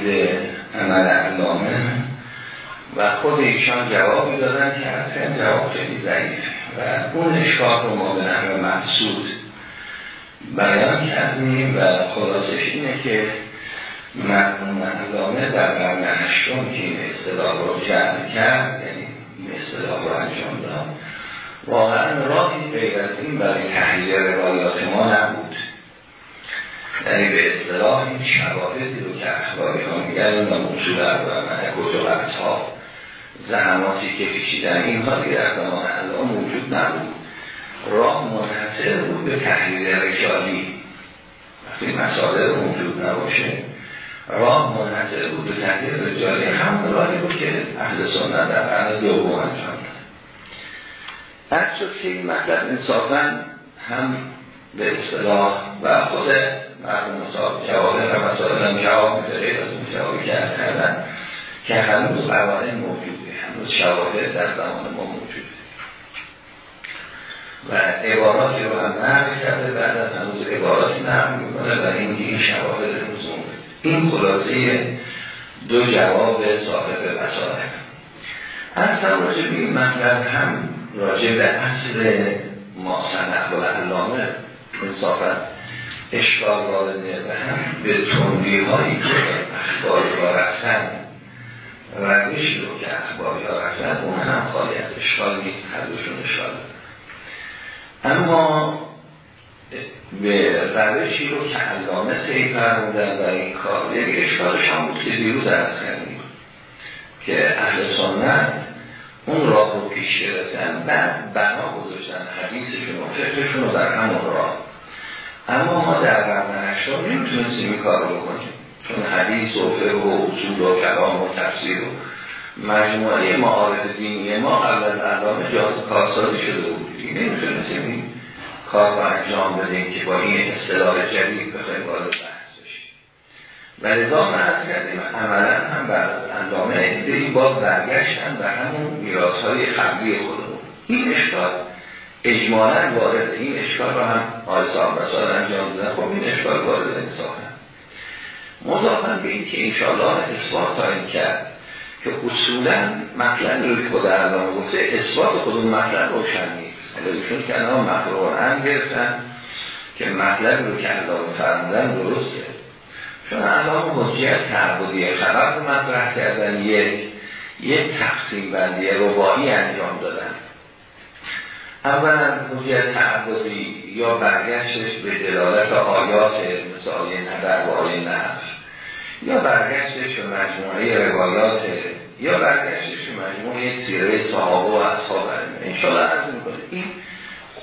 تحلیل عمل علامه و خود ایشان جوابی دادن که اصلا جواب خیلی ضعیف. و اون اشکال رو ما به نحو محسود بیان کردیم و خلاصش اینه که مرحوم علامه در قرن هشتم که این اصطلاح رو جمع کرد یعنی این اصطلاح رو انجام داد واقعا راهی غیر از این برای تحلیل روایات ما نبود. یعنی به اصطلاح این شواهدی رو که اخباری ها میگن و موصول و ملکوت و ها زحماتی که کشیدن اینها دیگه در زمان الله موجود نبود. راه منحصر بود به تحلیل رجالی. وقتی مسائل موجود نباشه راه منحصر بود به تحلیل رجالی. هم راهی بود که اهل سنت در قرن دوم انجام هر شد که این مطلب انصافا هم به اصطلاح و خود مرحوم صاحب جوابه و مسائل هم جواب غیر از اون جوابی که از کردن که هنوز قوانین موجوده هنوز شواهد در زمان ما موجوده و عباراتی رو هم نقل کرده بعد از هنوز عباراتی نقل می‌کنه و این این شواهد موجود این خلاصه دو جواب صاحب مسائل از راجع به این مطلب هم راجع به اصل ما و علامه انصافا اشکال وارده و هم به تنبیه هایی که اخباری ها رفتن روشی رو که اخباری ها رفتن اون هم خالی از اشکال نیست هر دوشون اشکال اما به روشی رو که علامه سی فرمودن و این کار یک اشکالش هم بود که دیرو درست کردیم که اهل سنت اون راه رو پیش گرفتن بعد بنا گذاشتن حدیثشون و فقهشون رو در همون راه. اما ما در قرن هشتم نمی‌تونستیم این کار رو بکنیم. چون حدیث و فقه و اصول و کلام و تفسیر و مجموعه معارف دینی ما قبل از علامه جاز کارسازی شده بود. نمی‌تونستیم این کار رو انجام بدیم که با این اصطلاح جدید بخوایم وارد و لذا من از کردیم عملا هم بر اندامه. این باز برگشتن به همون میراث های قبلی خودمون. این اشکال اجمالا وارد این اشکال رو هم آقای صاحب انجام دادن. خب این اشکال وارد انصاف هم مضافن به این که انشاءالله اثبات تایم کرد که اصولا مطلب رو که خود اعلام گفته اثبات خود اون مطلب روشن نیست. ایشون که انها مقرورن گرفتن که مطلب رو که اعلام فرمودن درسته. چون الان حجیت تعبدی خبر رو مطرح کردن یک یک تقسیم بندی ربایی انجام دادن. اولا حجیت تعبدی یا برگشتش به دلالت آیات آیه نبر و آیه نفر یا برگشتش به مجموعه روایات یا برگشتش به مجموعه سیره صحابه و اصحاب انشاءالله عرض می‌کنه این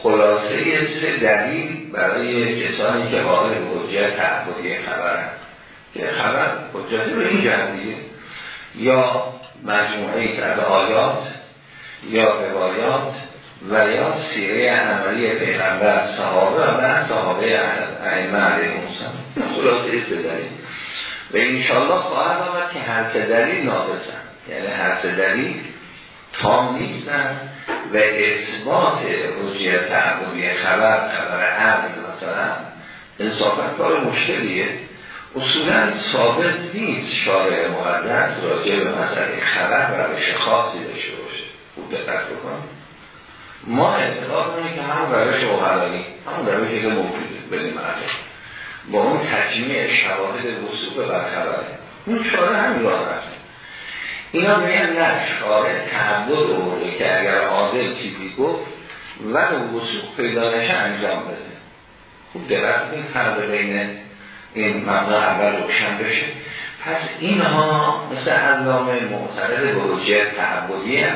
خلاصه سه دلیل برای کسانی که واقع حجیت تعبدی خبر که خبر حجتی رو این جهدیه یا مجموعه از آیات یا روایات و یا سیره عملی پیغمبر صحابه و بعد صحابه ائمه علیه السلام. خلاصه دلیل و انشاءالله خواهد آمد که هر سه دلیل ناقصن. یعنی هر سه دلیل تام نیستن و اثبات رجیت تعبودی خبر خبر عرض مثلا انصافا کار مشکلیه. اصولا ثابت نیست شارع مقدس راجع به مسئله خبر روش خاصی داشته باشه. خوب دقت بکن ما اعتقاد کنیم که همون روش اوهلانی همون روشی که موجوده بدیم مرده. با اون تجمیع شواهد وصوب بر خبره اون شارع همین راه رفته اینا میگن نه شارع تعبد رو که اگر عادل چیزی گفت و وصوب پیدا انجام بده. خوب دقت کنیم فرق بین این مبنا اول روشن بشه. پس اینها مثل علامه معترض حجیت تعبدی هم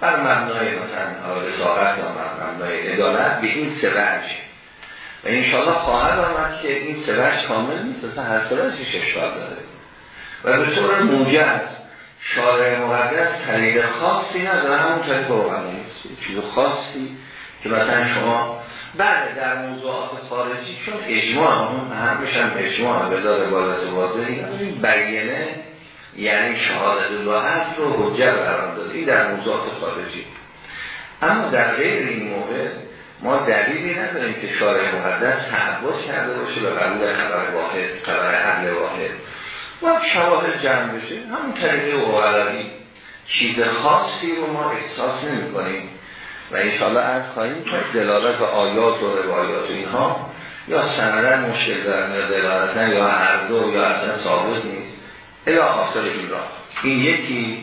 بر مبنای مثلا رضاقت یا مبنای ادالت به این سه و انشاءالله خواهد آمد که این سه کامل نیست مثلا هر سه اشکال داره. و به طور موجز شارع مقدس طریق خاصی نداره همون طریق نیست. چیز خاصی که مثلا شما بله در موضوعات خارجی چون اجماع هم بشن اجماع به دار عبادت واضحی بیانه یعنی شهادت الله هست رو حجت قرار در موضوعات خارجی. اما در غیر این موقع ما دلیلی نداریم که شارع مقدس تعبد کرده باشه به قبول خبر واحد خبر عدل واحد. و شواهد جمع بشه همون طریقه اوغلبی چیز خاصی رو ما احساس نمی کنیم و انشاءالله از خواهیم که دلالت و آیات و روایات اینها یا سندن مشکل دارن یا دلالتن یا هر دو یا اصلا ثابت نیست. الا آخر این را. این یکی.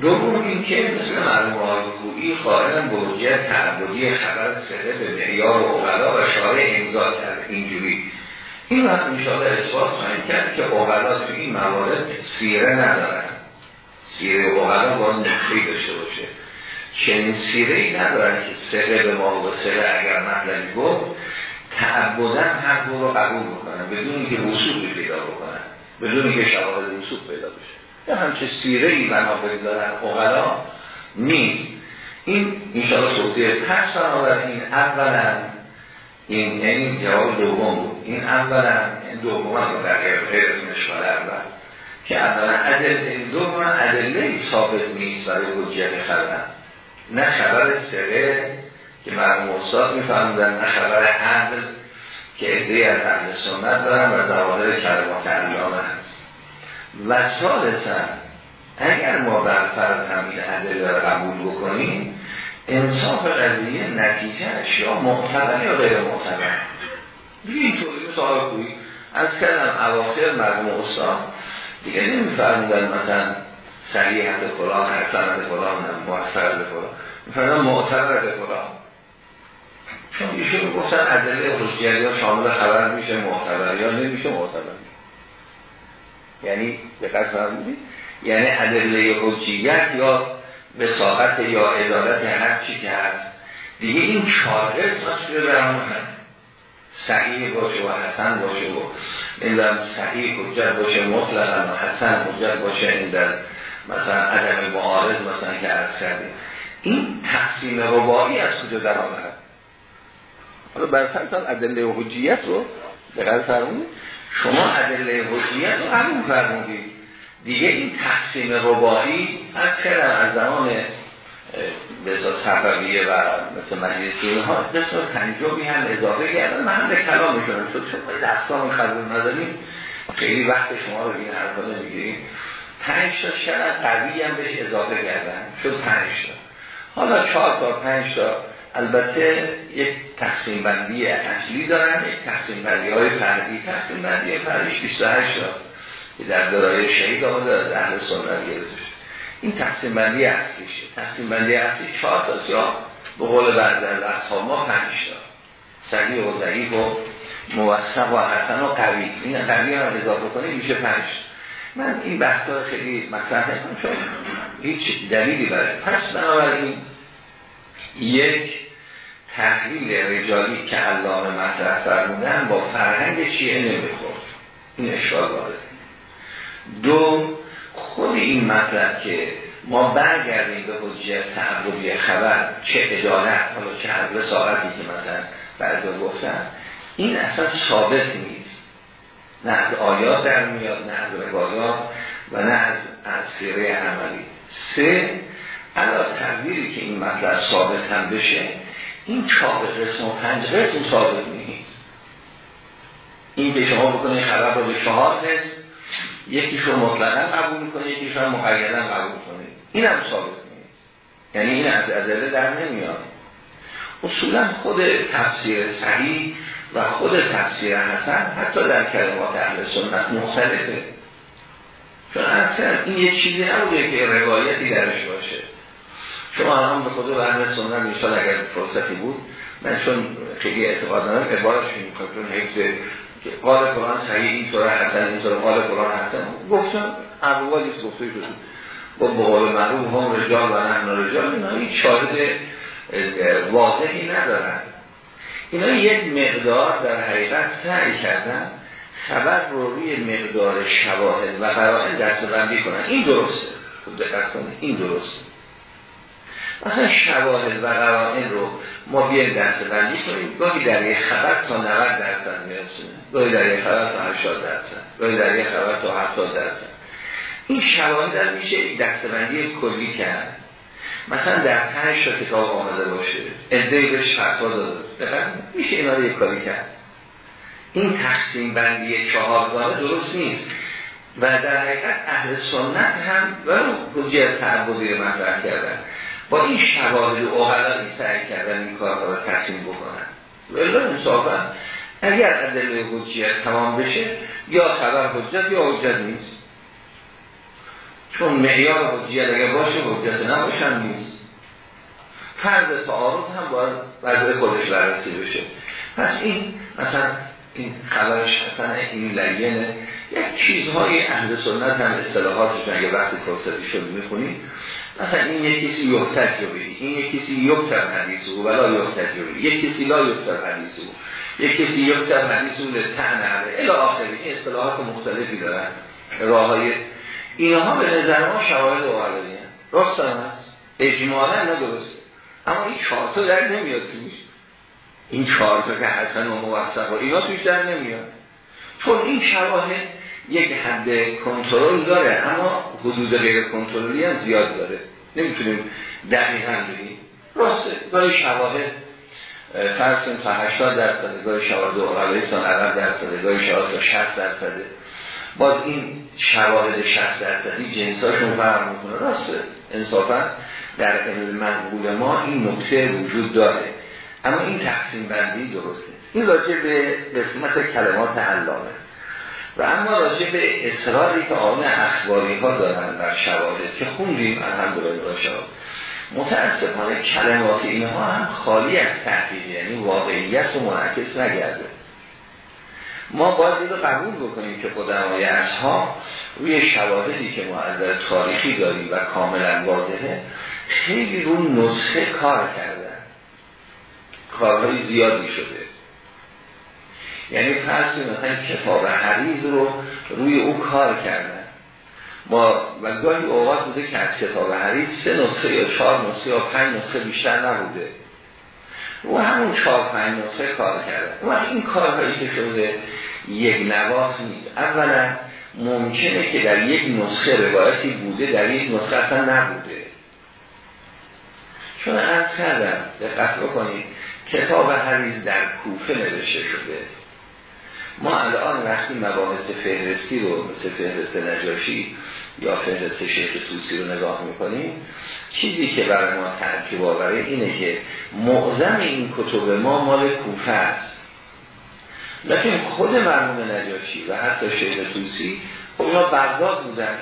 دوم این که مثل مرموم آیوگویی قائلا بروجیت تعبدی خبر سره به معیار و اغلا و شارع امضا کرد. اینجوری. این وقت انشاءالله اثبات خواهیم کرد که اغلا تو این موارد سیره ندارن. سیره اغلا باید نقلی داشته باشه. چنین سیره ای ندارن که سره به ما و سره اگر مطلبی گفت تعبدن حق رو قبول بکنن بدون اینکه وصول پیدا بکنن بدون اینکه شواهد وصول پیدا بشه. یا همچه سیره ای بنابرای دارن اغلا نیست این انشاءالله توضیح پس بنابراین اولا این یعنی جواب دوم بود. این اولا دوم هم در غیر از مشوال اول. که اولا ادله دوم ادله ثابت نیست برای حجیت خبر نه خبر سره که مرموم استاد میفهمدن نه خبر عدل. که ادهی از اهل سنت دارن و ظواهر کلمات علامه هست. و ثالثا اگر ما بر فرض همین ادله را قبول بکنیم انصاف قضیه نتیجه یا معتبر یا غیر معتبر. دیگه اینطوری مثال کوی از کردم اواخر مرموم استاد دیگه نمیفرمودن مثلا صحیحت فلان حسنت فلان موثر فلان. میفرمودن معتبر به فلان. چون ایشون گفتن ادله حجیت یا شامل خبر میشه معتبر یا نمیشه معتبر یعنی به قصد یعنی ادله حجیت یا وساقت یا ادالت هر چی که هست. دیگه این چهار قسمت شده در همون صحیح باشه و حسن باشه و نمی‌دونم صحیح حجت باشه مطلقا و حسن حجت باشه در مثلا عدم معارض مثلا که عرض کردیم. این تقسیم ربایی از کجا در آمد حالا برفرتان ادله حجیت رو به فرمونید شما ادله حجیت رو همون فرمودید دیگه این تقسیم ربایی از کردم از زمان بسا صفویه و مثل مجلسی ها قسم پنجابی هم اضافه کردن. محل کلامشون شد. چون دستان خزون نداریم. خیلی وقت شما رو این حرفا نمی‌گیریم. پنج تا شرط قوی هم بهش اضافه کردن. شد پنج تا. حالا چهار تا پنج تا. البته یک تقسیم بندی اصلی دارن یک تقسیم بندی های فردی تقسیم بندی فردیش 28 تا که در درای شهید آمده از اهل سنت گرفته این تقسیم بندی اصلیشه. تقسیم بندی اصلی چهار تا یا به قول از اصحاب ما پنج تا. صحیح و ضعیف و موثق و حسن و قوی. این قوی هم اضافه کنید میشه پنج من این بحث ها خیلی مطرح نکنم چون هیچ دلیلی برای. پس بنابراین یک تحلیل رجالی که علامه مطرح فرمودن با فرهنگ شیعه نمی‌خورد. این اشکال وارد دو خود این مطلب که ما برگردیم به حجیت تعبدی خبر چه ادالت حالا چه حضر ساعتی که مثلا بعد گفتن این اصلا ثابت نیست. نه از آیات در میاد نه از روایات و نه از, از سیره عملی. سه علا تقدیری که این مطلب ثابت هم بشه این چهار قسم و پنج قسم ثابت نیست. این که شما بکنید خبر رو به چهار قسم یکیش رو مطلقا قبول می‌کنه یکیش رو مقیدا قبول کنه این هم ثابت نیست. یعنی این از ادله در نمیاد. اصولا خود تفسیر صحیح و خود تفسیر حسن حتی در کلمات اهل سنت مختلفه. چون اصلا این یه چیزی نبوده که روایتی درش باشه. شما هم به خود برنامه سنت ایشان اگر فرصتی بود من چون خیلی اعتقاد ندارم عبارتش می‌کنم چون حفظ قال قرآن صحیح این طور حسن این طور قال قرآن حسن. گفتم اقوالی گفته شده با بقول معروف هم رجال و نحن رجال اینا هیچ شاهد واضحی ندارن. اینا یک مقدار در حقیقت سعی کردن خبر رو روی مقدار شواهد و قرائن دست بندی کنن. این درسته. خوب دقت کنید این درسته. شواهد و قرائن رو ما بیایم دست بندی کنیم. گاهی در یک خبر تا 90 درصد میرسونه. گاهی در یک خبر تا 80 درصد. گاهی در یک خبر تا 70 درصد. این شواهد در میشه یک دستبندی کلی کرد. مثلا در پنج تا کتاب آمده باشه. ادهی بهش فتوا داده. میشه اینا رو یک کاری کرد. این تقسیم بندی چهارگانه درست نیست. و در حقیقت اهل سنت هم و حجیت تعبدی رو مطرح کردن. با این شواهد اوغلایی سعی کردن این کار رو تقسیم بکنن. ولی انصافا. اگر ادله حجیت تمام بشه یا خبر حجت یا حجت نیست. چون معیار حجیت اگر باشه حجت نباشن نیست. فرض تعارض هم باید وضع خودش بررسی بشه. پس این مثلا این خبرش مثلا این لینه یک چیزهای اهل سنت هم اصطلاحاتش اگه وقتی فرصتی شد می‌خونیم مثلا این یک کسی یحتج به این یک کسی یکتب حدیث او ولا یحتج به یک کسی لا یکتب حدیث او یک کسی یکتب حدیث او الی آخری این اصطلاحات مختلفی دارن راهای اینها به نظر ما شواهد اولیه راست هم هست. اجمالا ندرسته اما این چهار تا در نمیاد توش. این چهار تا که حسن و موثق اینا توش در نمیاد. چون این شواهد یک حد کنترل داره اما حدود غیر کنترلی هم زیاد داره. نمی‌تونیم دقیقا بگیم. راسته گاهی شواهد فرض تا 80 درصد گاهی شواهد اقلایی سان 90 درصد گاهی شواهد تا 60 درصد. باز این شواهد 60 درصدی جنساشون فرق می‌کنه. راسته. انصافا در علم منقول ما این نکته وجود داره. اما این تقسیم بندی درسته. این راجع به قسمت کلمات علامه. و اما راجع به اصراری که آن اخباری ها دارن بر شواهد که خوندیم الحمدلله باشه. متاسفانه کلمات اینها هم خالی از تحقیق یعنی واقعیت و منعکس نگرده. ما باید رو قبول بکنیم که قدمای ها روی شواهدی که ما از تاریخی داریم و کاملا واضحه خیلی رو نسخه کار کردن. کارهای زیادی شده. یعنی فرض مثلا کتاب حریز رو روی او کار کردن ما و گاهی اوقات بوده که از کتاب حریز سه نسخه یا چهار نسخه یا پنج نسخه بیشتر نبوده. و همون چهار پنج نسخه کار کردن و این کارهایی که شده یک نواخ نیست. اولا ممکنه که در یک نسخه روایتی بوده در یک نسخه اصلا نبوده. چون از کردم دقت بکنید کتاب حریز در کوفه نوشته شده. ما الان وقتی مباحث فهرستی رو مثل فهرست نجاشی یا فهرست شیخ توسی رو نگاه می‌کنیم چیزی که برای ما ترکیب آوره اینه که معظم این کتب ما مال کوفه است. لیکن خود مرموم نجاشی و حتی شیخ توسی خب اینا بغداد بودن.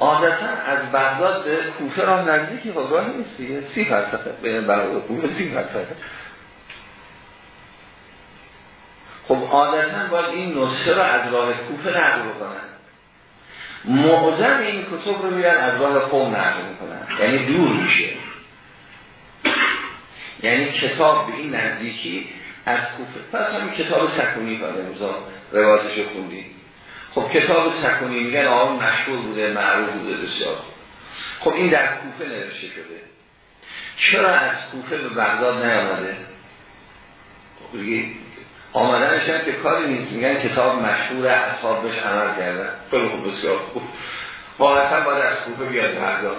عادتا از بغداد به کوفه را نزدیکی خب راه نیست دیگه. سی فرسخه بین بغداد کوفه سی فرسخه خب عادتا باید این نسخه رو از راه کوفه نقل بکنن. معظم این کتب رو میرن از راه قوم نقل می‌کنن. یعنی دور میشه. یعنی کتاب به این نزدیکی از کوفه. پس همین کتاب سکونی کنه روزا روازش خوندی خب کتاب سکونی میگن آقا مشهور بوده معروف بوده بسیار خب این در کوفه نوشته شده. چرا از کوفه به بغداد نیامده؟ خب آمدنش هم که کاری نیست. میگن کتاب مشهور اصحاب بهش عمل کردن. خیلی خوب بسیار خوب. واقعا باید از کوفه بیاد بردار.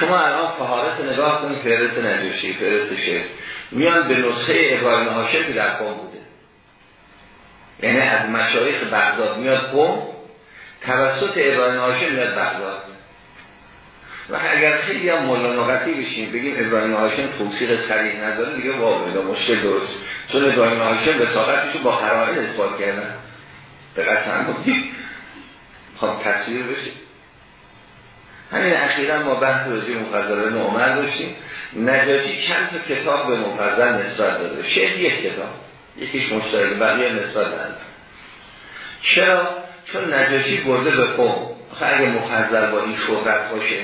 شما الان فهارت نگاه کنید فهرست نجاشی فهرست شیخ. میان به نسخه ابراهیم هاشم که در قوم بوده. یعنی از مشایخ بغداد میاد قوم توسط ابراهیم هاشم میاد بغداد. و اگر خیلی هم ملانقتی بشیم بگیم ابراهیم هاشم توصیق صریح نداره دیگه واقعا مشکل درست. چون ابراهیم هاشم وساقتشو با قرائن اثبات کردن. دقت هم بودیم خب تصویر بشه. همین اخیرا ما بحث راجع مفضل عمر داشتیم. نجاتی چند تا کتاب به مفضل نسبت داده. شیخ یک کتاب. یکیش مشترک بقیه نسبت داده. چرا؟ چون نجاشی برده به قوم. اگه مفضل با این شهرت باشه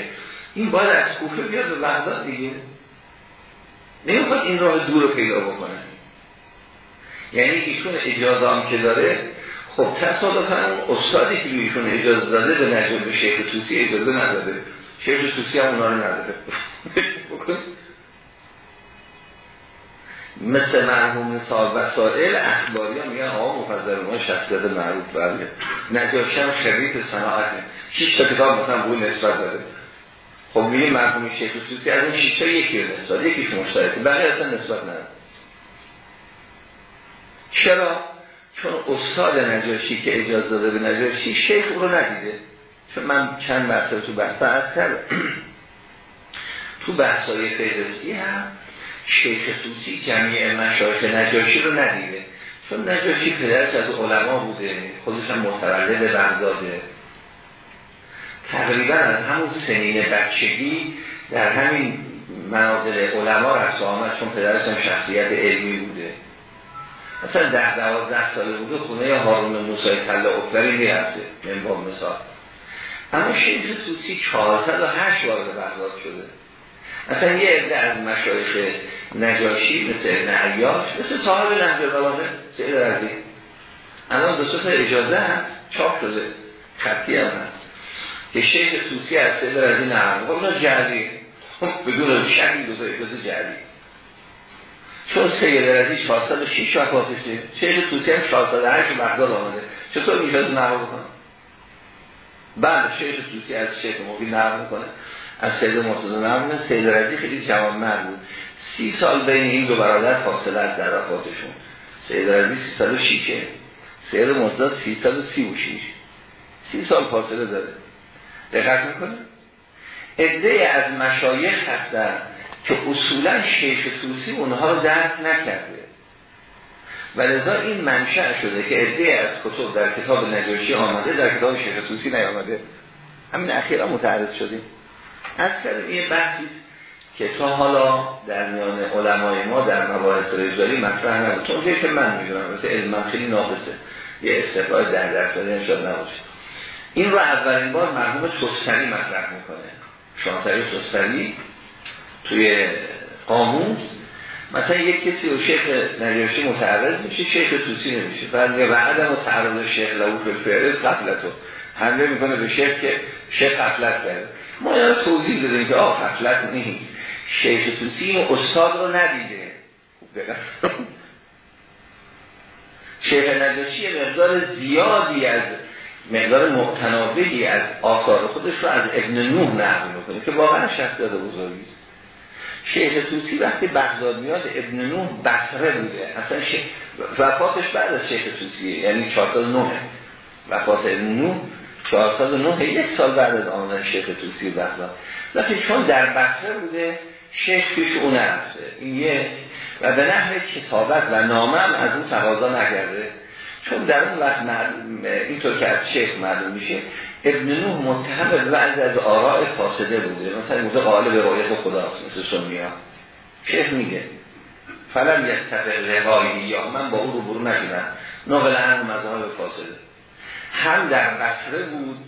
این باید از کوفه بیاد به بغداد دیگه. نمی‌خواد این راه دور رو پیدا بکنه. یعنی ایشون اجازه هم که داره خب تصادفا اون استادی که ایشون اجازه داده به نجم به شیخ توسی اجازه نداده. شیخ توسی هم اونا رو نداده. مثل مرحوم صاحب وسائل اخباری هم میگن آقا مفضل ما شخصیت معروف برده نجاشی هم خرید صناعته. شیش تا کتاب مثلا بوی نسبت داده خب میگه مرحوم شیخ توسی از این شیشه یکی رو نسبت یکیش مشترکه. بقیه اصلا نسبت نداره. چرا؟ چون استاد نجاشی که اجازه داده به نجاشی شیخ او رو ندیده. چون من چند مرتبه تو بحث کردم. تو بحثای فهرستی هم شیخ توسی جمعی مشایخ نجاشی رو ندیده. چون نجاشی پدرش از علما بوده خودش هم متولد بغداده. تقریبا از همون سنین بچگی در همین مناظر علما رفت آمد چون پدرش هم شخصیت علمی بوده. مثلا ده دوازده ساله بوده خونه هارون موسای طلا اکبری می‌رفته من مثال. اما شیخ توسی 408 وارد بغداد شده. مثلا یه عده از مشایخ نجاشی مثل ابن عیاش مثل صاحب نهج بلاغه سید رزی. الان دو تا اجازه هست چاپ شده. خطی هم هست. که شیخ توسی از سید رزی نهر خب اونا جعلی. بدون شکی دو تا اجازه جعلی. چون سید رزی 406 وفاتشه شیخ توسی هم 408 بغداد آمده. چطور میشه از نهر بکنه بعد شیخ توسی از شیخ موقعی نهر می‌کنه. از سید مرتضی نرمونه سید رزی خیلی جوان مرد بود. سی سال بین این دو برادر فاصله از در وفاتشون سید رزی سی سال و شیشه. سید مرتضی سی سال و سی و شیش. سی سال فاصله داره. دقت می‌کنه عده از مشایخ هستن. که اصولا شیخ توسی اونها رو درک نکرده. و لذا این منشأ شده که عده از کتب در کتاب نجاشی آمده در کتاب شیخ توسی نیامده. همین اخیرا متعرض شدیم. از یه بحثی که تا حالا در میان علمای ما در مباحث رجالی مطرح نبود. چون که من می‌دونم مثل علم خیلی ناقصه. یه استفاده در درصدی نشاد نباشه. این رو اولین بار مرحوم توستری مطرح می‌کنه. شانتری توستری توی قاموس. مثلا یک کسی و شیخ نجاشی متعرض میشه شیخ توسی نمیشه بعد یه وعدم و تعرض شیخ لو فلفرز قبلتو حمله می‌کنه به شیخ که شیخ قبلت کرده. ما یه توضیح دادیم که آه قفلت نیست. شیخ توسی این استاد رو ندیده. شیخ نجاشی مقدار زیادی از مقدار متناوبی از آثار خودش رو از ابن نوح نقل می‌کنه که واقعا شخصیت بزرگی است. شیخ توسی وقتی بغداد میاد ابن نوح بصره بوده. اصلا شیخ وفاتش بعد از شیخ توسیه یعنی 409 وفات ابن نوح 409 یک سال بعد از آمدن شیخ توسی بغداد. لیکن چون در بصره بوده شیخ پیش اون نرفته این یه و به نحو کتابت و نامه هم از اون تقاضا نگرده. چون در اون وقت اینطور که از شیخ معلوم میشه ابن نوح متهم به بعض از آراء فاسده بوده. مثلا موزه قائل به رایت خداست مثل سنیا شیخ میگه فلم یک طبق یا من با اون رو برو نگیرم ناقل هم مذهب فاسده. هم در بصره بود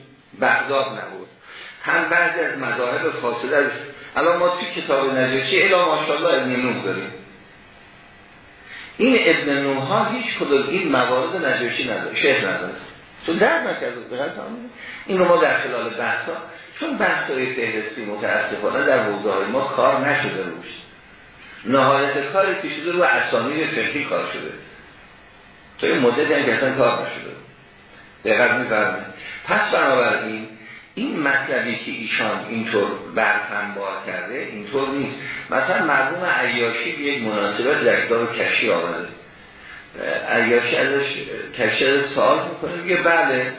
بغداد نبود. هم بعضی از مذاهب فاصله از الان ما توی کتاب نجاشی الا ماشاءالله ابن نوح داریم. این ابن نوح ها هیچ کدوم این موارد نجاشی نداره شیخ نداره. چون درد نکرده این رو ما در خلال بحثا چون بحث های فهرستی متاسفانه در حوزه ما کار نشده روش. نهایت کاری که شده رو اسامی فقهی کار شده. تو این مدت هم کار نشده. دقیق میفرمه پس بنابراین این مطلبی که ایشان اینطور برفن بار کرده اینطور نیست. مثلا مرحوم عیاشی به یک مناسبت در کتاب کشی آمده. عیاشی ازش از سوال می‌کنه میگه بله.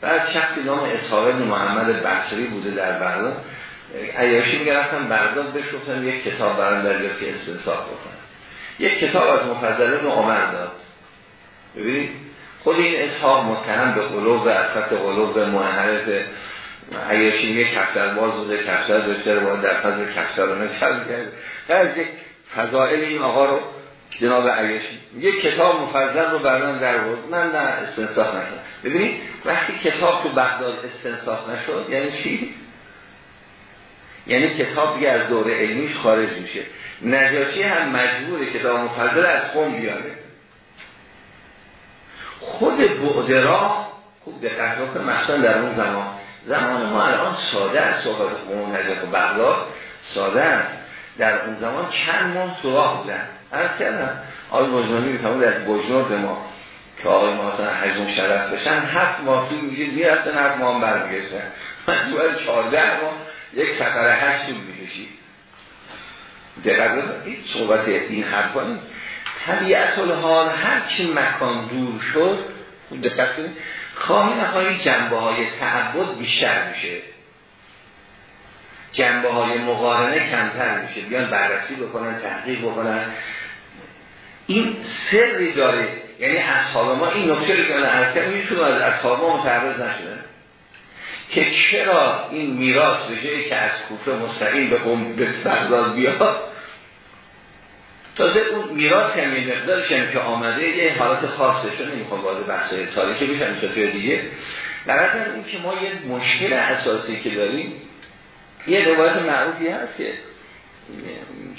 بعد شخصی نام اصحاب محمد بصری بوده در بغداد. عیاشی میگه رفتم بغداد بشوفتم یک کتاب برام در که استنساخ بکنم. یک کتاب از مفضل ابن عمر داد. ببینید خود این اصحاب متهم به قلوب و اصفت قلوب محرف عیاشی میگه کفتر باز بوده کفتر داشته باید در فضل کفتر رو نشد کرده از یک فضائل این آقا رو جناب عیاشی. یک کتاب مفضل رو برمان در بود من نه استنساخ نشد. ببینید وقتی کتاب تو بغداد استنساخ نشد یعنی چی؟ یعنی کتاب دیگه از دوره علمیش خارج میشه. نجاشی هم مجبور کتاب مفضل از قوم بیاره. خود بعد راه خوب دقت که مثلا در اون زمان. زمان ما الان ساده است. صحبت اون نجف بغداد ساده است. در اون زمان چند ماه سراغ بودن. از کردم. آقای بجنانی می‌تونید از بجنورد ما که آقای ما مثلا حجم شرف بشن هفت ماه توی میشه می‌رفتن هفت ماه هم برمیگشتن. من تو از چارده ماه یک سفر هشت طول می‌کشید. دقیقا این صحبت این حرفا نیست. طبیعت الحال هرچی مکان دور شد دقت کنید خواهی نخواهی جنبه های تعبد بیشتر میشه. جنبه های مقارنه کمتر میشه. بیان بررسی بکنن تحقیق بکنن. این سری داره. یعنی اصحاب ما این نکته رو که من عرض کردم از اصحاب ما متعرض نشدن که چرا این میراث جایی که از کوفه مستقیم به قوم به بغداد بیاد؟ تازه اون میراث هم یه مقدارش هم که آمده یه حالت خاصه شده نمی‌خوام وارد بحث تاریخی بشم توی دیگه. در این که ما یه مشکل اساسی که داریم یه روایت معروفی هست که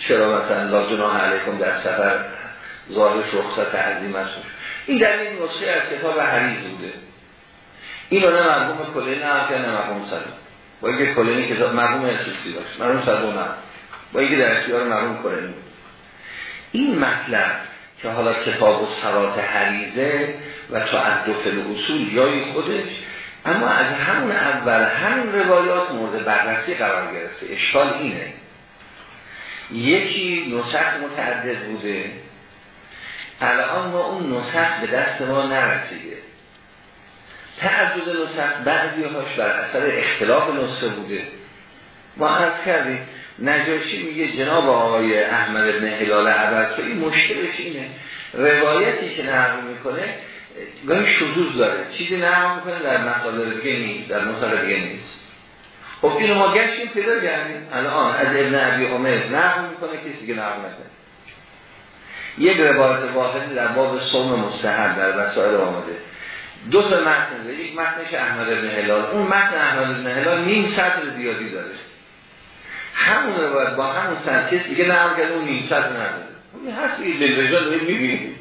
چرا مثلا لا جناح علیکم در سفر ظاهرش رخصت عظیم است این در این نسخه از کتاب حریز بوده. این رو نه مرحوم کلینی نه نه مرحوم سلیم. با اینکه کلینی کتاب مرحوم اسوسی باشه مرحوم سلیم نه. با اینکه در اختیار مرحوم کلینی این مطلب که حالا کتاب و سرات حریزه و تعدف اصول یای خودش اما از همون اول همون روایات مورد بررسی قرار گرفته. اشکال اینه. یکی نسخ متعدد بوده. الان ما اون نسخ به دست ما نرسیده. تعدد نسخ بعضی هاش بر اثر اختلاف نسخه بوده. ما عرض کردیم نجاشی میگه جناب آقای احمد ابن هلال عبد این مشکلش اینه. روایتی که نقل می‌کنه گاهی شدود داره. چیزی نقل می‌کنه در مسائل دیگه نیست در مسائل دیگه نیست. خب اینو ما گشتیم پیدا کردیم. الان از ابن عبی عمر نقل می‌کنه کسی که نقل نکنه یک روایت واحدی در باب صوم مستحب در وسائل آمده. دو تا متن یک متنش احمد بن هلال. اون متن احمد بن هلال نیم سطر زیادی داره. همون روایت با همون سنتیس دیگه نقل کرده اون نیم سطر نداره. اون هست این دلرجا داریم می‌بینیم.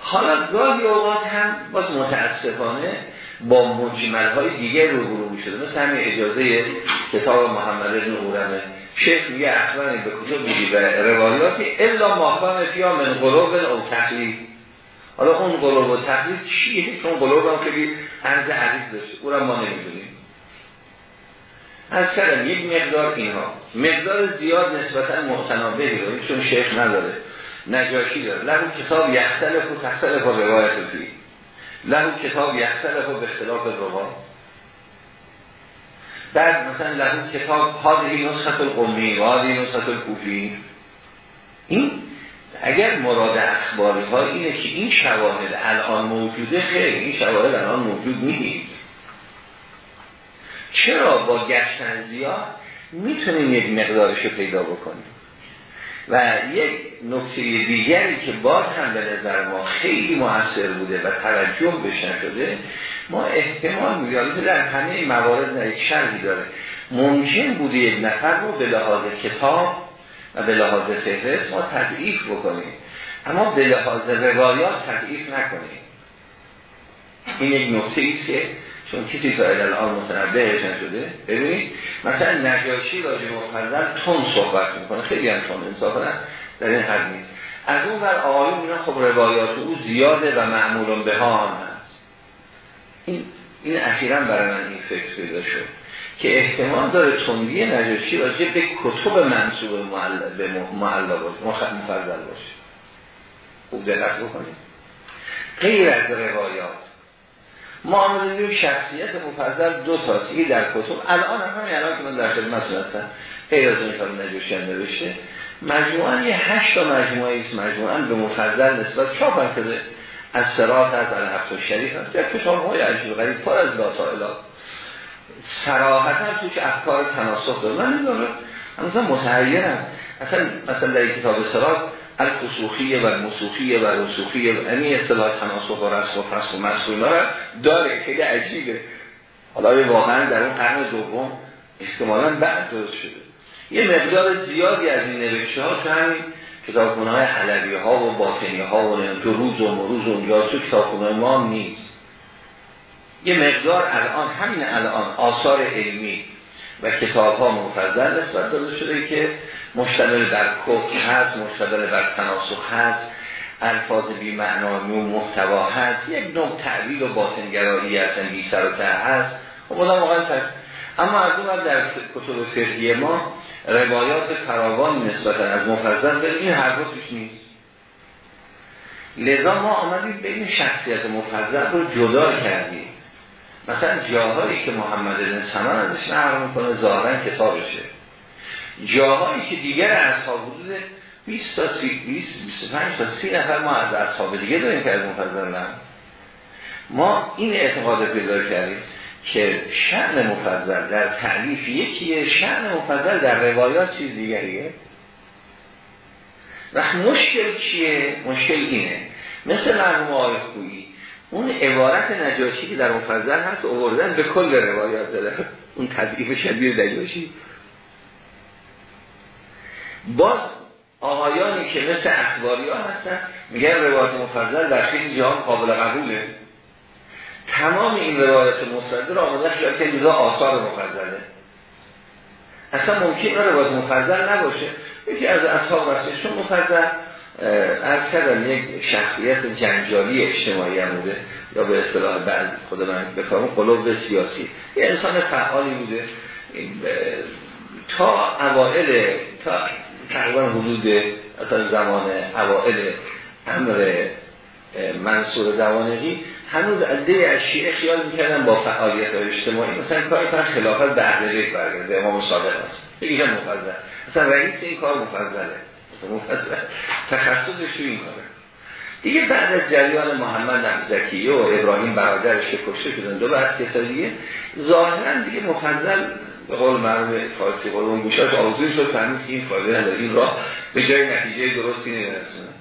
حالا گاهی اوقات هم باز متاسفانه با مجمل های دیگه رو برو شده مثل همین اجازه کتاب محمد بن اورمه. شیخ میگه اصلا به کجا میگی و روایاتی؟ الا ماکان فیا من قلوب او حالا اون قلوب و تقلید چیه؟ چون قلوب هم خیلی هنز عزیز داشته. او ما نمی‌دونیم. از کردم یک مقدار اینها. مقدار زیاد نسبتا محتنابه رو چون شیخ نداره. نجاشی داره. لهو کتاب یختلف و تختلف و روایت فی. لهو کتاب یختلف و به اختلاف روایت. بعد مثلا لهو کتاب هادهی نسخت القمی و هادهی نسخت این اگر مراد اخباری ها اینه که این شواهد الان موجوده خیلی این شواهد الان موجود نیست. چرا با گشتن زیاد می‌تونیم یک مقدارش پیدا بکنیم؟ و یک نکته دیگری که باز هم به نظر ما خیلی موثر بوده و توجه بش نشده ما احتمال میگیم در همه موارد نه یک شرحی داره. ممکن بوده یک نفر رو به لحاظ کتاب و به لحاظ فهرست ما تضعیف بکنیم. اما به لحاظ روایات تضعیف نکنیم. این یک نکته ایست که چون کسی تا الان متنبهش نشده ببینید مثلا نجاشی راجع مفضل تون صحبت می‌کنه. خیلی هم تون انصافا در این حد نیست. از اون ور آقایون میگن خب روایات او زیاده و معمول به ها هم این این اخیرا برای من این فکر پیدا شد که احتمال داره تندی نجاشی راجع به کتب منصوب به معلا باشه مفضل باشه. خوب دقت بکنید. غیر از روایات ما آمده شخصیت مفضل دو تاست در کتب. الان هم همین الان که من در خدمت هستم غیر از اون کار نجوشی هم نوشته مجموعا یه تا مجموعه ایست مجموعا به مفضل نسبت چاپ هم از سرات از الهفت و شریف هست یک کتاب های عجیب غریب پر از لاتا الا سراحتا توش افکار تناسخ داره. من نمی‌دونم. مثلا متحیرم. اصلا مثلا در کتاب سرات الخصوخیه و مسوخیه و رسوخیه یعنی اصطلاح تناسخ و رسم و فصل و مسئول داره. خیلی عجیبه. حالا واقعا در اون قرن دوم احتمالا بعد درست شده. یه مقدار زیادی از این نوشته ها که همین کتابخونه های حلبی ها و باطنی ها و روز و مروز اونجا تو کتابخونه ما نیست. یه مقدار الان همین الان آثار علمی و کتاب ها مفضل نسبت داده شده که مشتمل بر کفر هست مشتمل بر تناسخ هست الفاظ بی و محتوا هست یک نوع تعبیر و باطنگرایی هست بی سر و ته هست. و بودم واقعا اما از اون در کتب فقهی ما روایات فراوان نسبتا از مفضل داریم. این هر توش نیست. لذا ما آمدیم بین شخصیت مفضل رو جدا کردیم. مثلا جاهایی که محمد بن سمن ازش نقل می‌کنه ظاهرا کتابشه. جاهایی که دیگر اصحاب حدود 20 تا 30 20 25 تا 30 نفر ما از اصحاب دیگه داریم که از مفضل ما این اعتقاد پیدا کردیم. که شعن مفضل در تعلیف یکیه شعن مفضل در روایات چیز دیگریه. و مشکل چیه؟ مشکل اینه. مثل مرحوم آقای خویی اون عبارت نجاشی که در مفضل هست اووردن به کل روایات داره. اون تضعیف شدید نجاشی. باز آقایانی که مثل اخباری ها هستن میگن روایت مفضل در خیلی جهان قابل قبوله. تمام این روایت مفضل را آمده شد که لیزا آثار مفضله اصلا ممکن روایت مفضل نباشه. یکی از اصحاب چون مفضل از کردم یک شخصیت جنجالی اجتماعی هم بوده یا به اصطلاح بعد خود من بکنم قلوب سیاسی. یه انسان فعالی بوده. تا اوائل تا تقریبا حدود اصلا زمان اوائل امر منصور دوانقی هنوز عده از شیعه خیال می‌کردن با فعالیت اجتماعی مثلا کار کنن خلافت به اهل بیت برگرده امام صادق است. یکی مفضل. مثلا رئیس این کار مفضله. مفضل. تخصصش این کاره. دیگه بعد از جریان محمد نمزکی و ابراهیم برادرش که کشته شدن دو بعد کسا دیگه ظاهرا دیگه مفضل به قول مرموم فارسی قول اون گوشاش آوزوی شد فهمید که این فایده این راه به جای نتیجه درستی نمیرسونه.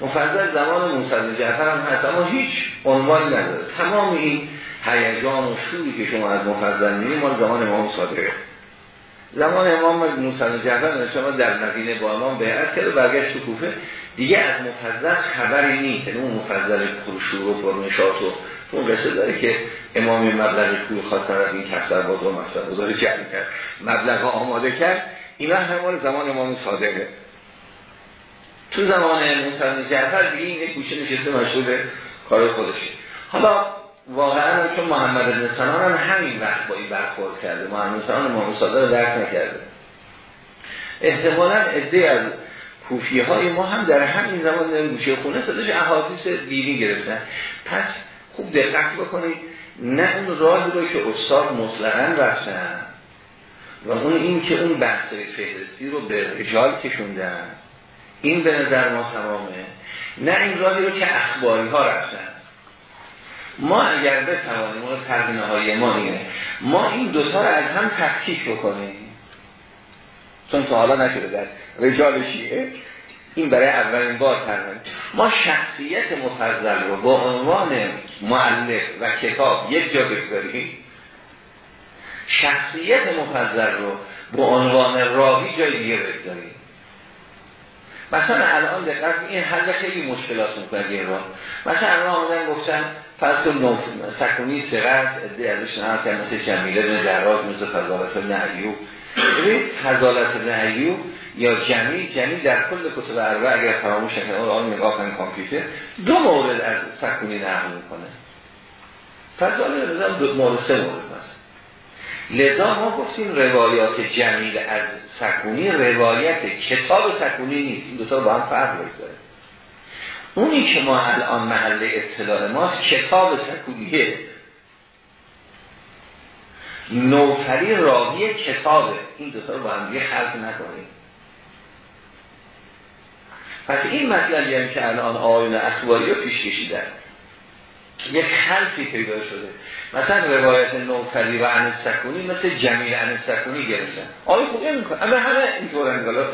مفضل زمان موسی جعفر هم هست اما هیچ عنوان نداره. تمام این هیجان و شوری که شما از مفضل می‌بینید مال زمان امام صادقه. زمان امام موسی جعفر شما در مدینه با امام بیعت کرد برگشت تو کوفه. دیگه از مفضل خبری نیست. یعنی اون مفضل پرشور و پرنشاط و اون قصه داره که امام مبلغ پول خواست طرف این کفتر باز و مفتر بزاری جمع کرد. مبلغ آماده کرد. اینا همال زمان امام صادقه. تو زمان موسی جعفر دیگه این گوشه نشسته مشغول کار خودشه. حالا واقعا چون محمد بن سنان هم همین وقت با این برخورد کرده. محمد سنان امام صادق رو درک نکرده. احتمالا عده از کوفی های ما هم در همین زمان در گوشه خونه صداش احادیث دینی گرفتن. پس خوب دقت بکنید نه اون راه رو که استاد مطلقا رفتن و اون این که اون بحث فهرستی رو به رجال کشوندن. این به نظر ما تمامه. نه این راهی رو که اخباری ها رفتن. ما اگر بتوانیم اون ترمینه های ما اینه ما این دوتا رو از هم تفکیک بکنیم. چون تا حالا نشده در رجال شیعه این برای اولین بار ترمین ما شخصیت مفضل رو با عنوان معلف و کتاب یک جا بگذاریم. شخصیت مفضل رو با عنوان راوی جای دیگه بگذاریم. مثلا الان دقت این حل خیلی مشکلات می‌کنه را مثلا الان آمدن گفتن فرض نوف سکونی سقط ادعی ازش نهار کرد مثل جمیله بن جراج مثل فضالت نهیو. ببین فضالت نهیو یا جمی جمی در کل کتب اربع اگر فراموش کنه اون نگاه کنه کامپیوتر دو مورد از سکونی نقل می‌کنه. فضالت نظام دو مورد سه مورد مثلا لذا ما گفتیم روایات جمیل از سکونی روایت کتاب سکونی نیست. این دوتا با هم فرق بگذاره اونی که ما الان محل اطلاع ماست کتاب سکونیه. نوفری راوی کتابه. این دوتا رو با هم دیگه خلق نکنیم. پس این مطلبی هم که الان آیون اخباری رو پیش کشیدن. یک خلفی پیدا شده. مثلا روایت نوفری و عن سکونی مثل جمیل عن سکونی گرفتن آیا خوب می‌کنه. اما همه اینطور انگلا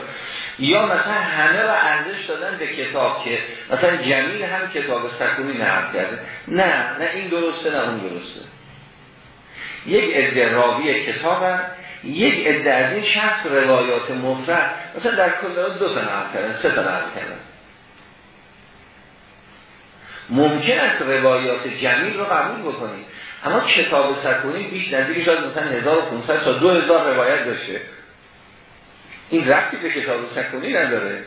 یا مثلا همه رو ارزش دادن به کتاب که مثلا جمیل هم کتاب سکونی نقل کرده. نه نه این درسته نه اون درسته. یک عده راوی کتاب هم یک عده از این شخص روایات مفرد. مثلا در کل دو تا نقل کردن سه تا کردن. ممکن است روایات جمیل رو قبول بکنید اما کتاب سکونی بیش نزدیک شاید مثلا 1500 تا 2000 روایت داشته. این رفتی به کتاب سکونی نداره.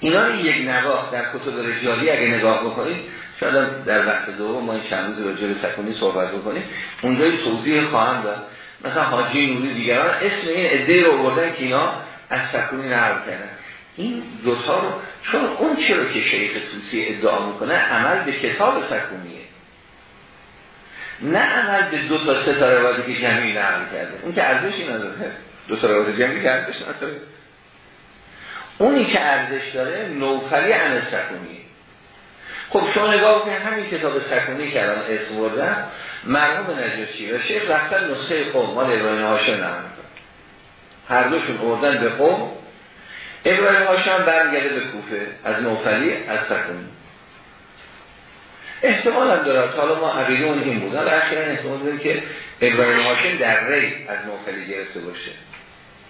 اینا یک نواخ در کتب رجالی اگه نگاه بکنید شاید در وقت دوم ما این چند روز به سکونی صحبت بکنیم. اونجای توضیح خواهم داد. مثلا حاجی نوری دیگران اسم این عده رو آوردن که اینا از سکونی نقل کردن. این دوتا رو چون اون چرا که شیخ توسی ادعا می‌کنه عمل به کتاب سکونیه. نه عمل به دو تا سه تا روایتی که جمعی نقل کرده. اون که ارزشی نداره. دو تا روایت جمعی که ارزش نداره. اونی که ارزش داره نوفلی عن سکونیه. خب شما نگاه که همین کتاب سکونی که الان اسم بردن مرحوم نجاشی و شیخ رفتن نسخه قوم. مال ابراهیم هاشم نمید هر دوشون اردن به قوم. ابراهیم هاشم برمیگرده به کوفه از نوفلی از سکونی. احتمال هم داره. حالا ما عقیده اون این بود. حالا احتمال داریم که ابراهیم هاشم در ری از نوفلی گرفته باشه.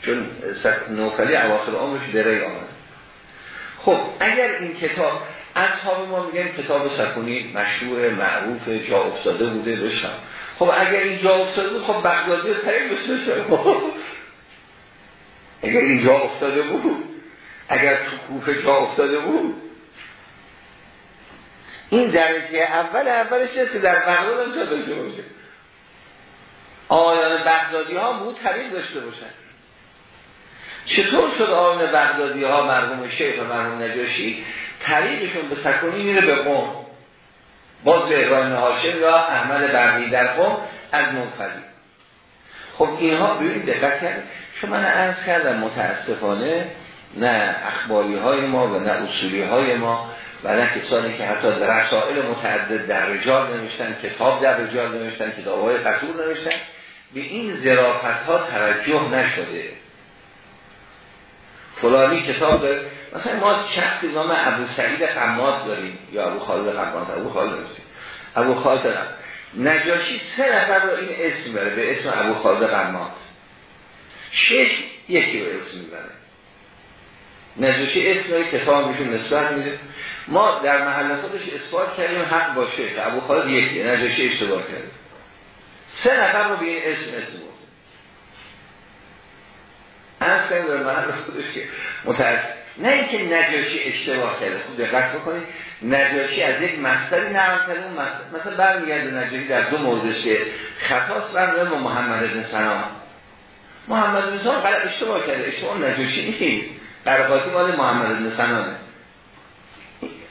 چون نوفلی اواخر عمرش در ری آمد. خب اگر این کتاب اصحاب ما میگن کتاب سکونی مشهور معروف جا افتاده بوده بشم خب اگر این جا افتاده بود خب بغدادی رو طریق بسته اگر این جا افتاده بود اگر تو کوفه جا افتاده بود. این درجه اول اولش که در بغداد هم جا داشته باشه؟ آیان بغدادی ها بود طریق داشته باشن. چطور شد آیان بغدادی ها مرحوم شیخ و مرحوم نجاشی طریقشون به سکونی میره به قوم؟ باز به ابراهیم هاشم یا احمد برقی در قوم از منفلی خب اینها ببینید دقت کرد چون من عرض کردم متاسفانه نه اخباری های ما و نه اصولی های ما و نه کسانی که حتی در رسائل متعدد در رجال نوشتن کتاب در رجال نوشتن کتاب های قطور نوشتن. به این زرافت ها توجه نشده. فلانی کتاب داره. مثلا ما شخصی نام ابو سعید قماد داریم. یا ابو خالد قماد ابو خالد داریم ابو خالد نجاشی سه نفر رو این اسم بره به اسم ابو خالد قماد شش یکی رو اسم می‌بره. نجاشی اسم داره کتاب میشون نسبت میده. ما در محل خودش اثبات کردیم حق باشه که ابو خالد یکی نجاشی اشتباه کرده سه نفر رو به این اسم اسم بود کنیم در محل خودش که متاسف نه اینکه نجاشی اشتباه کرده. خوب دقت بکنید. نجاشی از یک مستری نقل کرده اون مثلا برمیگرده نجاشی در دو موردش که خطاست برمیگرده با محمد بن سلام. محمد بن سلام غلط اشتباه کرده. اشتباه نجاشی نیست. قرقاتی مال محمد بن سلامه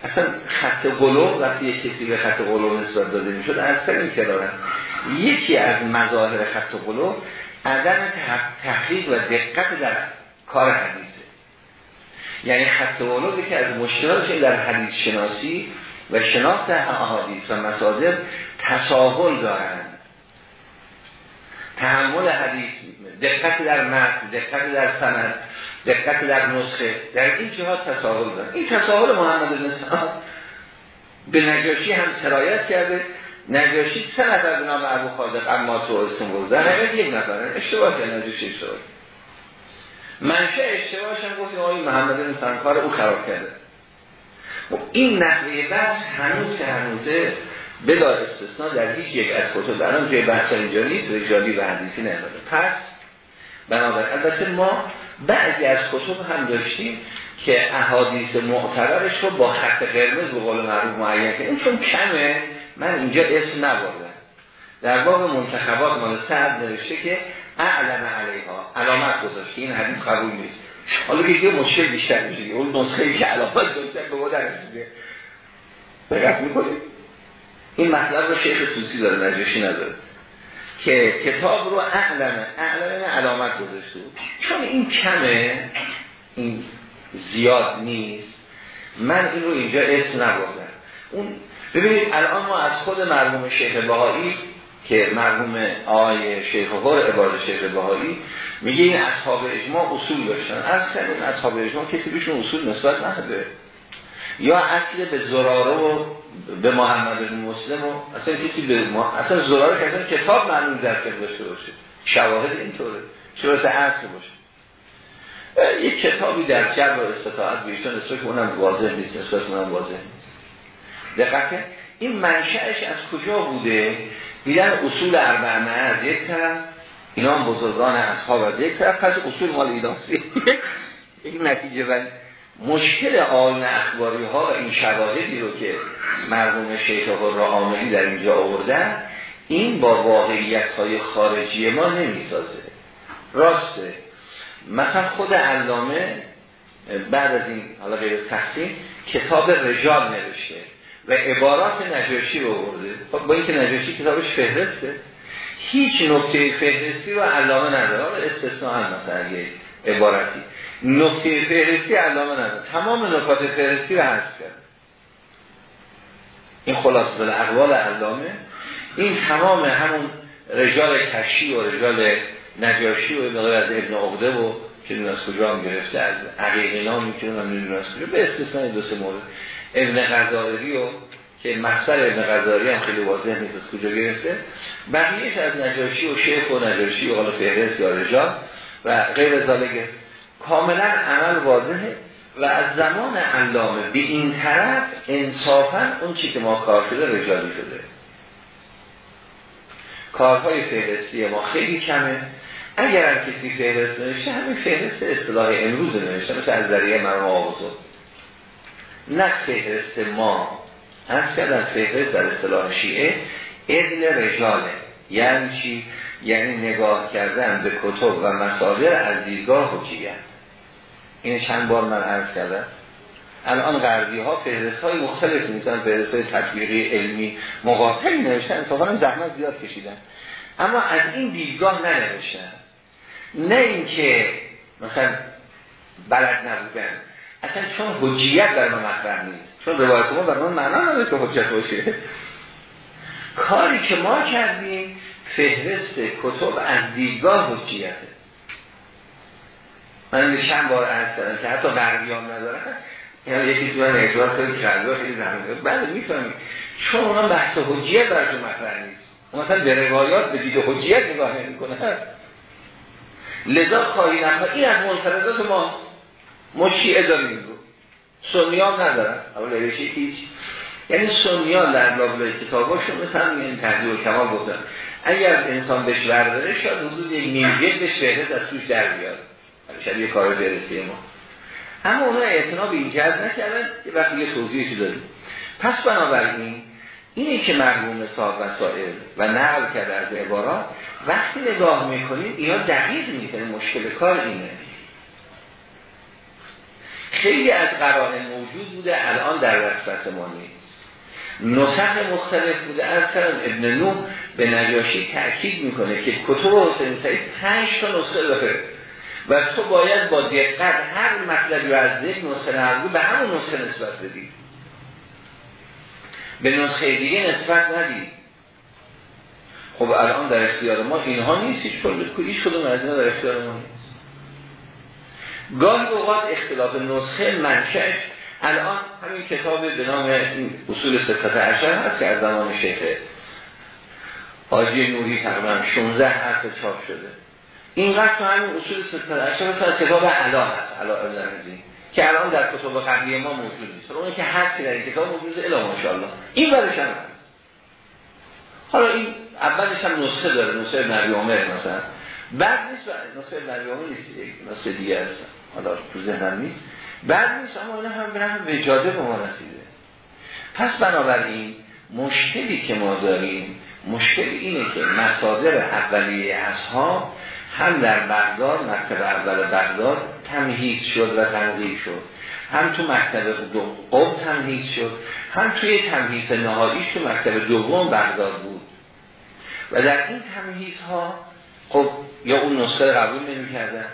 اصلا خط قلوب وقتی یک کسی به خط قلوب نسبت داده می‌شد از این کرارن یکی از مظاهر خط قلوب عدم تحقیق و دقت در کار حدیثه. یعنی خط قلوب که از مشکلاتش در حدیث شناسی و شناخت احادیث و مسادر تساهل دارند. تحمل حدیث دقت در متن دقت در سند دقت در نسخه. در این جهات تساهل دارند این تساهل محمد بن به نجاشی هم سرایت کرده. نجاشی سه نفر به نام ابو خالد اما تو استنبول در حقیقت یک نفر. اشتباه کرد. نجاشی اشتباه منشه اشتباهش هم گفتیم آقای محمد بن کار او خراب کرده. خب این نحوه بحث هنوز هنوزه بلا استثناء در هیچ یک از کتب. الان جای بحث اینجا نیست. رجالی و حدیثی نمیده پس بنابراین البته ما بعضی از کتب هم داشتیم که احادیث معتبرش رو با خط قرمز به قول معروف معین این چون کمه من اینجا اسم نبردم. در باب منتخبات مال سعد نوشته که اعلم علیها علامت گذاشته. این حدیث قبول نیست. حالا که یه مشکل بیشتر میشه اون نسخه که علامت گذاشته به ما در رسیده دقت می‌کنید؟ این مطلب رو شیخ توسی داره نجاشی نداره. که کتاب رو اعلمه. اعلمه علامت گذاشته چون این کمه این زیاد نیست. من این رو اینجا اسم نبردم. اون ببینید الان ما از خود مرحوم شیخ بهایی که مرحوم آقای شیخ هر عباد شیخ بهایی میگه این اصحاب اجماع اصول داشتن. از این اصحاب اجماع کسی بهشون اصول نسبت نهده یا اصل به زراره و به محمد بن مسلم و اصلا کسی به ما اصلا زراره که کتاب معلوم در داشته باشه. شواهد اینطوره. چرا اصل باشه. یک کتابی در جر و استطاعت بیشتر نسبت که اونم واضح نیست نسبت اونم واضح نیست. دقیقه این منشأش از کجا بوده؟ میدن اصول اربعه از یک طرف اینا هم بزرگان اصحاب از یک طرف پس اصول مال ایدانسی این نتیجه و مشکل آن اخباری ها و این شواهدی رو که مرحوم شیخ را آمدی در اینجا آوردن این با واقعیت های خارجی ما نمی‌سازه. راسته. مثلا خود علامه بعد از این حالا غیر تقسیم کتاب رجال نوشته و عبارات نجاشی رو برده خب با اینکه نجاشی کتابش فهرسته. هیچ نکته فهرستی رو علامه نداره. استثناء مثلا عبارتی. نکته فهرستی علامه نداره. تمام نکات فهرستی رو هست کرد. این خلاصه اقوال علامه. این تمام همون رجال کشی و رجال نجاشی و مقدار از ابن عقده و که از کجا هم گرفته از عقیق نام می‌تونه من از کجا به استثناء دو سه مورد. ابن غزاری و که مصدر ابن غزاری هم خیلی واضح نیست از کجا گرفته. بقیهش از نجاشی و شیخ و نجاشی و حالا فهرست یا رجال و غیر ذالک. کاملا عمل واضحه و از زمان علامه. به این طرف انصافا اون چی که ما کار شده رجالی شده. کارهای فهرستی ما خیلی کمه. اگر هم کسی فهرست نوشته همین فهرست اصطلاح امروز نوشته مثل از ذریعه مرموم آبوزو نه فهرست ما. از کردن فهرست در اصطلاح شیعه ادل رجاله. یعنی چی؟ یعنی نگاه کردن به کتب و مصادر از دیدگاه حجیت این چند بار من عرض کردم. الان غربی ها فهرست های مختلف میزن فهرست های تطبیقی علمی مقاطعی نوشتن. انصافا زحمت زیاد کشیدن. اما از این دیدگاه ننوشتن. نه اینکه مثلا بلد نبودن. اصلا چون حجیت در ما مطرح نیست. چون روایت ما بر من معنا نداره که حجت باشه. کاری که ما کردیم فهرست کتب از دیدگاه حجیته من چند بار عرض کردم که حتی غربیان ندارن یعنی یکی تو من اعتبار خیلی کرده خیلی زمین بعد می‌فهمیم چون اونا بحث حجیت برشون مطرح نیست. مثلا به روایات به دید حجیت نگاه نمی کنه لذا خواهی نخواهی این از منفردات ما. ما شیعه داریم. رو سنی هم ندارن. روشی هیچ. یعنی سنی ها در لابلای کتاباشون مثلا این تحضیل و کمال بودن. اگر انسان بهش برداره شاید حدود یک نیم جلدش فهرست از توش در بیاد. شبیه کار برسی ما. اما اونا اعتنا به این جهاز نکردن که وقتی یه توضیحی داریم پس بنابراین اینی که مرحوم صاحب وسائل و نقل کرده از عبارات وقتی نگاه می‌کنید اینا دقیق نیست یعنی مشکل کار اینه. خیلی از قرائن موجود بوده الان در دسترس ما نیست. نسخ مختلف بوده از ابن نوح به نجاشی تأکید می‌کنه که کتب حسین سعید پنج تا نسخه داره و تو باید با دقت هر مطلبی رو از یک نسخه نقل به همون نسخه نسبت بدی. به نسخه دیگه نسبت ندید خب الان در اختیار ما اینها نیست هیچ کدوم از اینا در اختیار ما نیست. گاهی اوقات اختلاف نسخه منشأش الان همین کتاب به نام اصول سکت عشر هست که از زمان شیخ حاجی نوری تقریبا 16 حرف چاپ شده. اینقدر تو همین اصول سکت عشر مثلا کتاب علا هست؟ علا ابن که الان در کتاب قبلی ما موجود نیست. اون که هر در این کتاب موجود الا ماشاءالله. این برش هم هست. حالا این اولش هم نسخه داره نسخه نبی عمر مثلا. بعد نیست نسخه نبی عمر نیست. نسخه دیگه هست. حالا تو ذهنم نیست. بعد نیست اما اون هم برم وجاده به ما رسیده. پس بنابراین مشکلی که ما داریم مشکل اینه که مصادر اولیه اصحاب هم در بغداد مکتب اول بغداد تمهید شد و تنقیل شد. هم تو مکتب قوم تمهید شد. هم توی تمهید نهادیش تو مکتب دوم بغداد بود. و در این ها خب یا اون نسخه قبول نمی کردن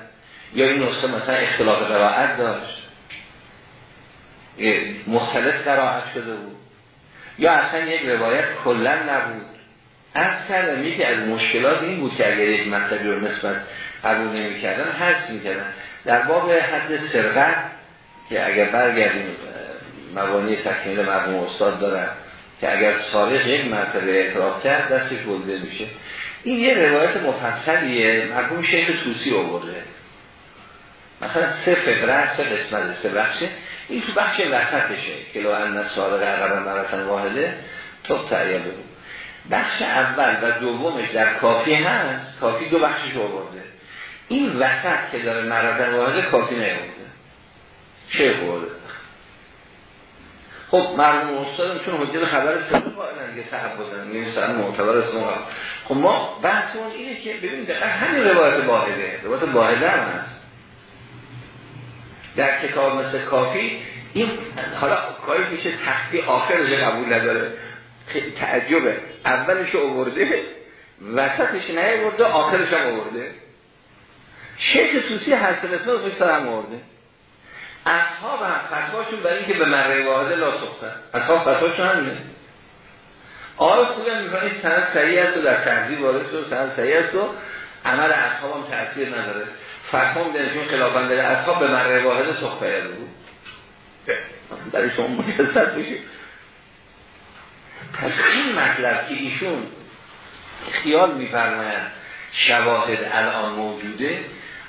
یا این نسخه مثلا اختلاف قرائت داشت. مختلف قرائت شده بود. یا اصلا یک روایت کلا نبود. از کردم یکی از مشکلات این بود که اگر یک مطلبی رو نسبت قبول نمی کردن حذف می کردن در باب حد سرقت که اگر برگردیم موانی تکمیل مرحوم استاد دارن که اگر صالح یک مرتبه اعتراف کرد دستش بلده میشه. این یه روایت مفصلیه. مرحوم شیخ توسی آورده. مثلا سه فقره سه قسمت سه بخشه. این تو بخش وسطشه. که لو ان صادق عقبا مرتن واحده تو تعییده بود بخش اول و دومش در کافی هست کافی دو بخشش آورده. این وسط که داره مرتن واحده کافی نیورده چه آورده خب مرحوم استاد چون حجت خبر صدق قائلن که یعنی مثلا معتبر است. خب ما بحثمون اینه که ببینید دقیقا همین روایت باهده روایت باهده هم هست. در کتاب مثل کافی این حالا کاری میشه تختی آخرش قبول نداره. تعجبه. اولش آورده وسطش نیورده آخرش هم آورده. شیخ سوسی هست مثل خوش هم آورده. اصحاب هم فتواشون برای اینکه به مره واحده لا سختن اصحاب فتواشون همینه. آقای خوبی هم میفرنید سند سریع است و در تحضیب وارد شد سند سریع است و عمل اصحاب هم تأثیر نداره. فتوام دلشون خلافنده اصحاب به مره واحده سخت بود. در شما مجزد بشه. پس این مطلب که ایشون خیال میفرمایند شواهد الان موجوده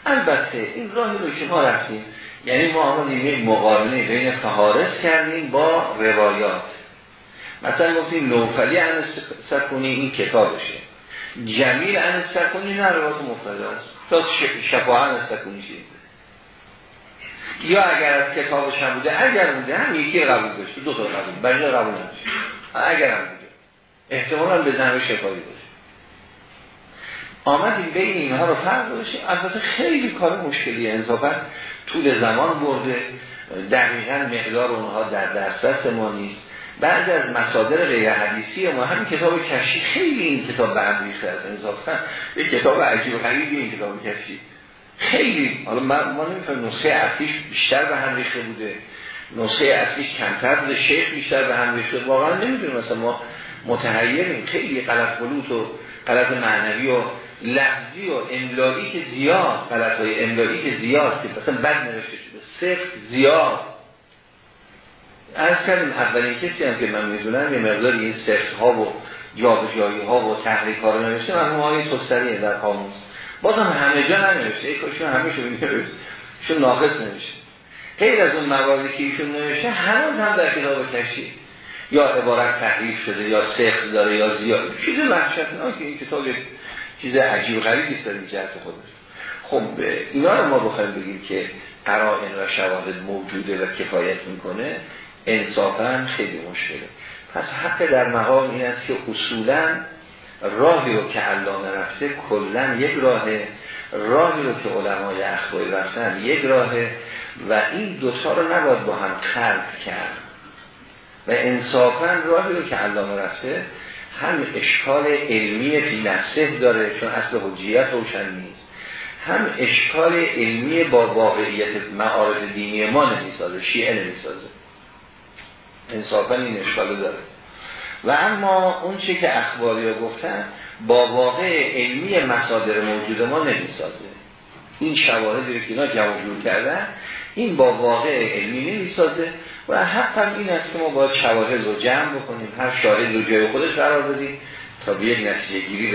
البته این راهی رو که رفتیم یعنی ما آمدیم یک مقارنه بین فهارس کردیم با روایات. مثلا گفتیم نوفلی عن سکونی این کتابشه. جمیل عن سکونی نه روایات مفرده است. تا شفاعه عن سکونی شید یا اگر از کتابش هم بوده اگر بوده هم یکی قبول داشته دو تا قبول برای قبول نداشته. اگر هم بوده. احتمالا به زنه شفایی باشه. آمدیم بین اینها رو فرق داشتیم البته خیلی کار مشکلی انصافا طول زمان برده. دقیقا مقدار اونها در دسترس ما نیست. بعد از مصادر غیر حدیثی ما همین کتاب کشی خیلی این کتاب هم ریخته است انصافا یک کتاب عجیب و غریبی این کتاب کشی. خیلی. حالا ما نمی‌فهمیم نسخه اصلیش بیشتر به هم ریخته بوده. نسخه اصلیش کمتر بوده شیخ بیشتر به هم ریخته. واقعا نمی‌دونیم مثلا ما متحیریم خیلی غلط بلوط و غلط معنوی و لفظی و املایی که زیاد غلط های املایی که زیاد که مثلا بد نوشته شده. صرف زیاد. از کردیم اولین کسی هم که من می‌دونم یه مقدار این صرف ها و جایی ها و تحریک ها رو نوشته مرحوم های توستری در قاموس. بازم همه جا ننوشته ای کاشون همه شو نوشته چون ناقص نوشته غیر از اون مواردی که ایشون نوشته هنوز هم در کتاب کشی یا عبارت تحریف شده یا سخت داره یا زیاد. چیز نه که این کتاب چیز عجیب غریبی است در جهت خودش. خب اینا رو ما بخوایم بگیم که قرائن و شواهد موجوده و کفایت می‌کنه انصافا خیلی مشکله. پس حق در مقام این است که اصولا راهی رو که علامه رفته کلا یک راهه راهی رو که علمای اخباری رفتن یک راهه و این دوتا رو نباید با هم خلق کرد. و انصافا راهی رو که علامه رفته هم اشکال علمی فی نفسه داره چون اصل حجیت روشن نیست. هم اشکال علمی با واقعیت معارض دینی ما نمی‌سازه شیعه نمی‌سازه. انصافا این اشکال داره. و اما اون چی که اخباری ها گفتن با واقع علمی مصادر موجود ما نمی‌سازه. این شواهدی رو که اینا کردن این با واقع علمی نمی‌سازه و حقا این است که ما باید شواهد رو جمع بکنیم. هر شاهد رو جای خودش قرار بدیم تا به یک نتیجه گیری